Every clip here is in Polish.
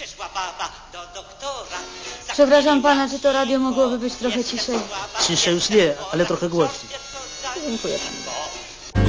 Przyszła baba do doktora. Przepraszam pana, czy to radio mogłoby być trochę ciszej? Ciszej już nie, ale trochę głośniej. Dziękuję panu.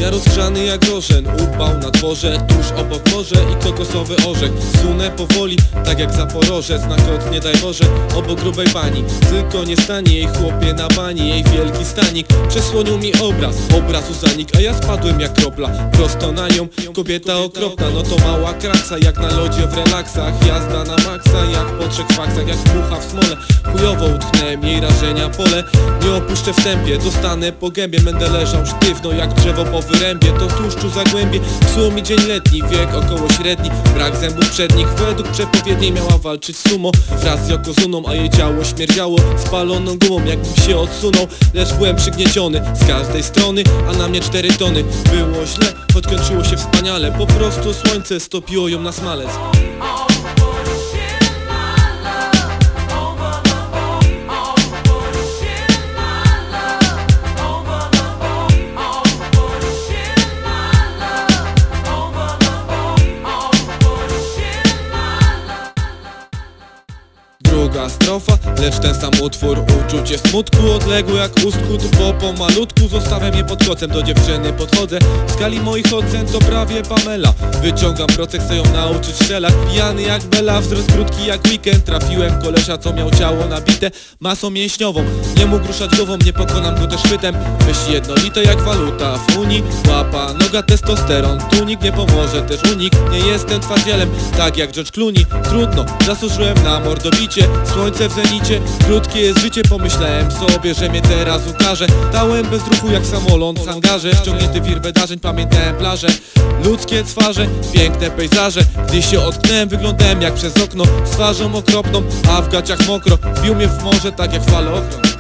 Ja rozgrzany jak rożen, upał na dworze Tuż obok morze i kokosowy orzech. Sunę powoli, tak jak Zaporożec Na kot nie daj Boże, obok grubej pani Tylko nie stanie jej chłopie na bani Jej wielki stanik. Przesłonił mi obraz Obrazu zanik, a ja spadłem jak kropla. Prosto na nią, kobieta okropna No to mała kraksa, jak na lodzie w relaksach. Jazda na maksa, jak po trzech faksach Jak mucha w smole, chujowo utknąłem Jej rażenia pole, nie opuszczę w tempie Dostanę po gębie, będę leżał sztywno Jak drzewo po wyrębie, to tłuszczu zagłębie. Psuło mi dzień letni, wiek około średni. Brak zębów przednich, według przepowiedni Miała walczyć sumo. Wraz z Yokozuną A jej ciało śmierdziało. Spaloną gumą Jakbym się odsunął, lecz byłem przygnieciony Z każdej strony, a na mnie cztery tony. Było źle, choć kończyło się wspaniale. Po prostu słońce stopiło ją na smalec Druga strofa, lecz ten sam utwór Uczucie smutku odległe jak ustkut Bo pomalutku zostawiam je pod kocem. Do dziewczyny podchodzę W skali moich ocen to prawie Pamela. Wyciągam procek, chcę ją nauczyć strzelać. Pijany jak Bela, wzrost krótki jak weekend. Trafiłem kolesia, co miał ciało nabite Masą mięśniową, nie mógł ruszać głową Nie pokonam go też chwytem. Myśli jednolite jak waluta W Unii. Łapa, noga testosteron Tu nikt nie pomoże, też unik. Nie jestem twardzielem, tak jak George Clooney. Trudno, zasłużyłem na mordobicie Słońce w zenicie, krótkie jest życie. Pomyślałem sobie, że mnie teraz ukaże. Dałem bez ruchu jak samolot w hangarze. Wciągnięty wir wydarzeń, pamiętałem plaże. Ludzkie twarze, piękne pejzaże. Gdy się ocknąłem, wyglądałem jak przez okno. Z twarzą okropną, a w gaciach mokro. Bił mnie w morze tak jak falochron